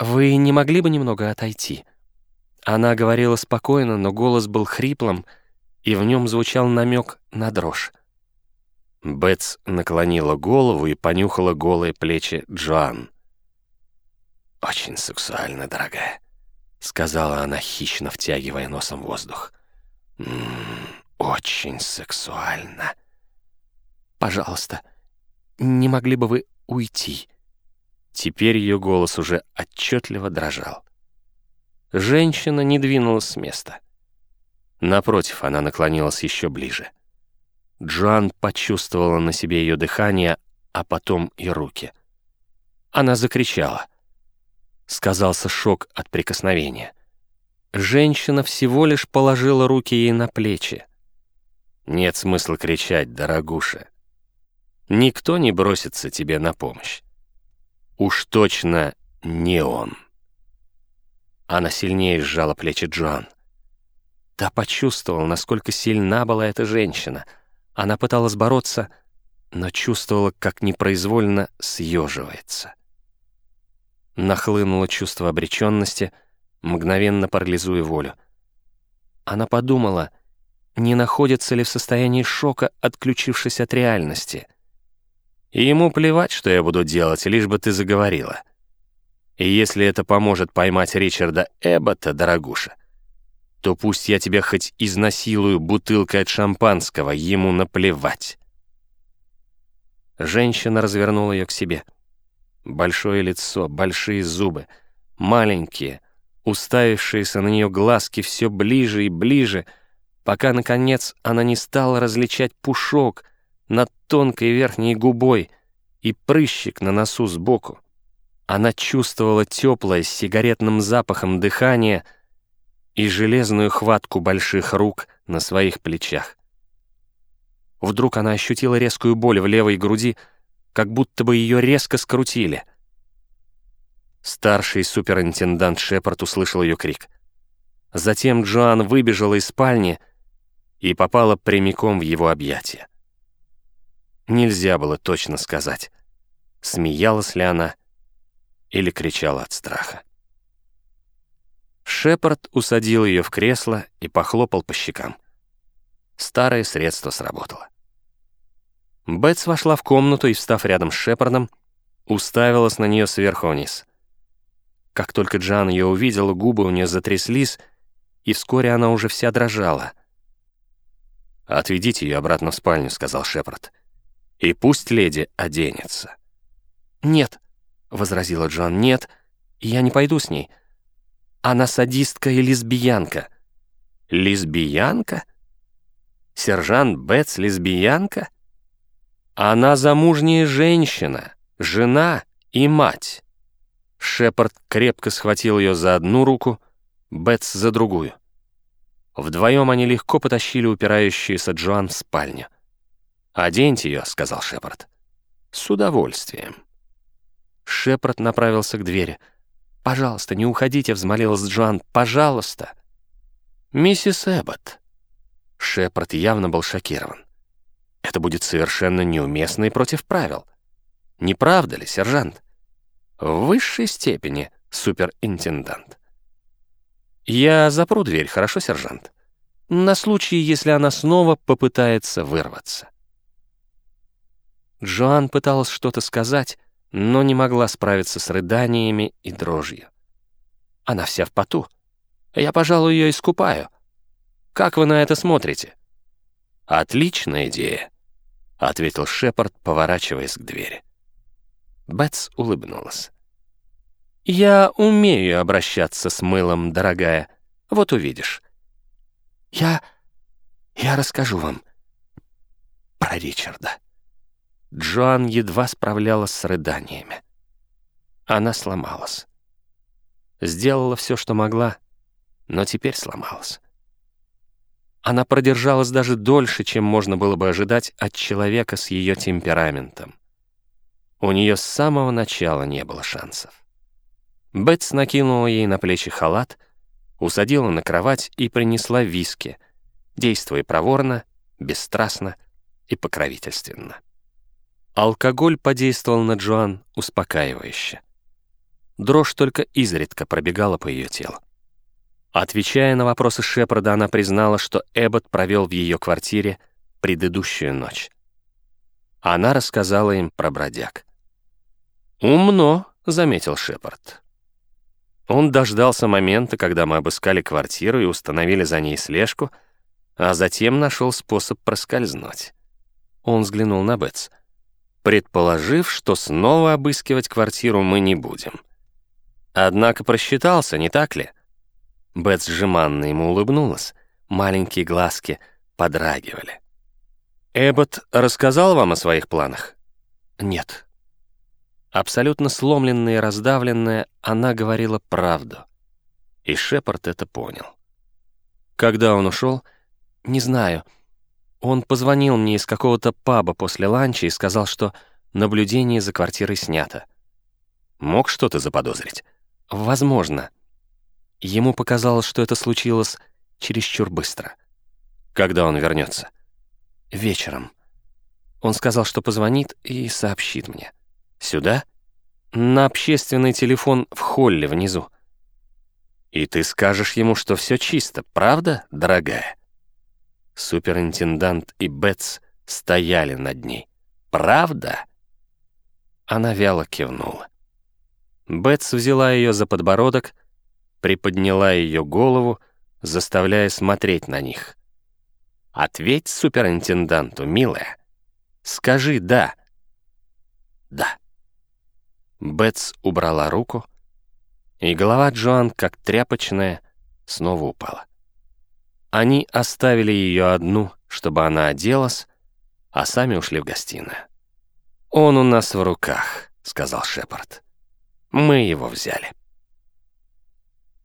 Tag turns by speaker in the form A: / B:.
A: «Вы не могли бы немного отойти?» Она говорила спокойно, но голос был хриплым, и в нем звучал намек на дрожь. Бетс наклонила голову и понюхала голые плечи Джоан. «Очень сексуально, дорогая», — сказала она, хищно втягивая носом воздух. «М «М-м, -м, «Очень сексуально». «Пожалуйста, не могли бы вы уйти?» Теперь ее голос уже отчетливо дрожал. Женщина не двинулась с места. Напротив, она наклонилась еще ближе. Джоан почувствовала на себе ее дыхание, а потом и руки. Она закричала. Сказался шок от прикосновения. Женщина всего лишь положила руки ей на плечи. Нет смысла кричать, дорогуша. Никто не бросится тебе на помощь. Уж точно не он. Она сильнее сжала плечи Джоан. Та почувствовала, насколько сильна была эта женщина. Она пыталась бороться, но чувствовала, как непроизвольно съеживается. Нахлынуло чувство обреченности, мгновенно парализуя волю. Она подумала, не находится ли в состоянии шока, отключившись от реальности. И ему плевать, что я буду делать, лишь бы ты заговорила. И если это поможет поймать Ричарда Эббота, дорогуша, то пусть я тебя хоть изнасилую бутылкой от шампанского, ему наплевать. Женщина развернула ее к себе. Большое лицо, большие зубы, маленькие, уставившиеся на нее глазки все ближе и ближе, пока, наконец, она не стала различать пушок над тонкой верхней губой и прыщик на носу сбоку. Она чувствовала теплое с сигаретным запахом дыхание и железную хватку больших рук на своих плечах. Вдруг она ощутила резкую боль в левой груди, как будто бы ее резко скрутили. Старший суперинтендант Шепард услышал ее крик. Затем Джоан выбежала из спальни и попала прямиком в его объятия. Нельзя было точно сказать, смеялась ли она или кричала от страха. Шепард усадил ее в кресло и похлопал по щекам. Старое средство сработало. Бетс вошла в комнату и, встав рядом с Шепардом, уставилась на нее сверху вниз. Как только Джан ее увидела, губы у нее затряслись, и вскоре она уже вся дрожала. «Отведите ее обратно в спальню», — сказал Шепард. «И пусть леди оденется».
B: «Нет», — возразила Джон. «Нет, я не пойду с ней. Она садистка и лесбиянка».
A: «Лесбиянка? Сержант Бетс лесбиянка? Она замужняя женщина, жена и мать». Шепард крепко схватил ее за одну руку, Бетс за другую. Вдвоем они легко потащили упирающуюся Джоан в спальню. «Оденьте ее», — сказал Шепард. «С удовольствием».
B: Шепард направился к двери. «Пожалуйста, не уходите», — взмолилась Джоан. «Пожалуйста».
A: «Миссис Эббот». Шепард явно был шокирован. «Это будет совершенно неуместно и против правил. Не правда ли, сержант?» «В высшей степени, суперинтендант». «Я запру дверь, хорошо, сержант?» «На случай, если она снова попытается вырваться». Джоан пыталась что-то сказать, но не могла справиться с рыданиями и дрожью. Она вся в поту. Я, пожалуй, ее искупаю. Как вы на это смотрите? Отличная идея, ответил Шепард, поворачиваясь к двери. Бетс улыбнулась. «Я умею обращаться с мылом, дорогая. Вот увидишь».
B: «Я... я расскажу вам про Ричарда».
A: Джоан едва справлялась с рыданиями. Она сломалась. Сделала все, что могла, но теперь сломалась. Она продержалась даже дольше, чем можно было бы ожидать от человека с ее темпераментом. У нее с самого начала не было шансов. Бетс накинула ей на плечи халат, усадила на кровать и принесла виски, действуя проворно, бесстрастно и покровительственно. Алкоголь подействовал на Джоан успокаивающе. дрожь только изредка пробегала по ее телу. Отвечая на вопросы Шепарда, она признала, что Эббот провел в ее квартире предыдущую ночь. Она рассказала им про бродяг. «Умно», — заметил Шепард. Он дождался момента, когда мы обыскали квартиру и установили за ней слежку, а затем нашел способ проскользнуть. Он взглянул на Бетс, предположив, что снова обыскивать квартиру мы не будем. Однако просчитался, не так ли? Бетс жеманно ему улыбнулась, маленькие глазки подрагивали. «Эббот рассказал вам о своих планах?» «Нет». Абсолютно сломленная и раздавленная, она говорила правду. И Шепард это понял. Когда он ушел, не знаю. Он позвонил мне из какого-то паба после ланча и сказал, что наблюдение за квартирой снято. Мог что-то заподозрить? Возможно. Ему показалось, что это случилось чересчур быстро. Когда он вернется? Вечером. Он сказал, что позвонит и сообщит мне. Сюда? На общественный телефон в холле внизу. И ты скажешь ему, что все чисто, правда, дорогая? Суперинтендант и Бетс стояли над ней. Правда? Она вяло кивнула. Бетс взяла ее за подбородок приподняла ее голову, заставляя смотреть на них. «Ответь суперинтенданту, милая. Скажи «да». «Да». Бетс убрала руку, и голова Джоан, как тряпочная, снова упала. Они оставили ее одну, чтобы она оделась, а сами ушли в гостиную. «Он у нас в руках», — сказал Шепард. «Мы его взяли».